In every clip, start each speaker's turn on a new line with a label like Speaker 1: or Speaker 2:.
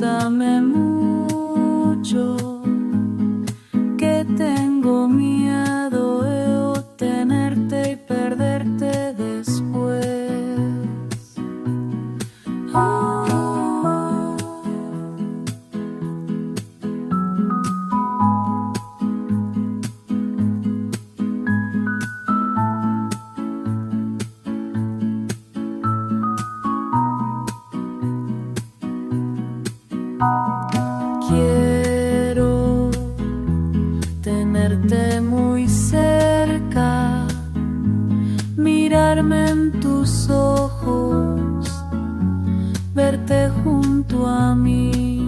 Speaker 1: some Quiero tenerte muy cerca, mirarme en tus ojos, verte junto a mí.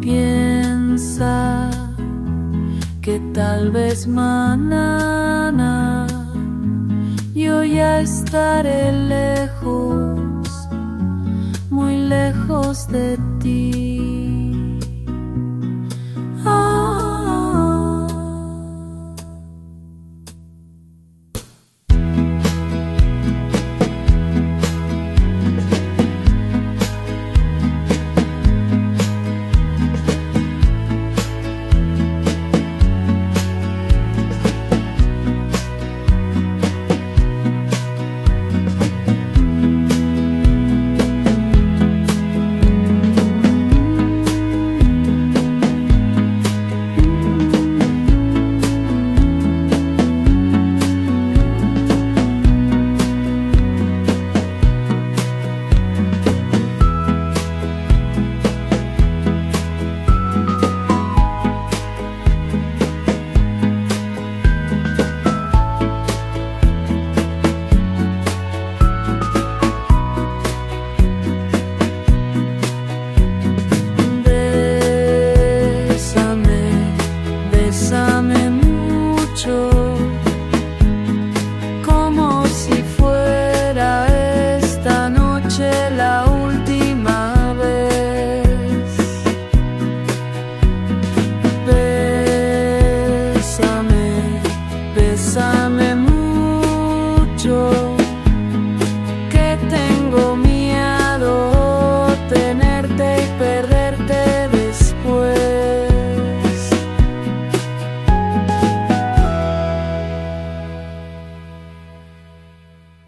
Speaker 1: Piensa que tal vez mañana yo ya estaré lejos lejos de ti.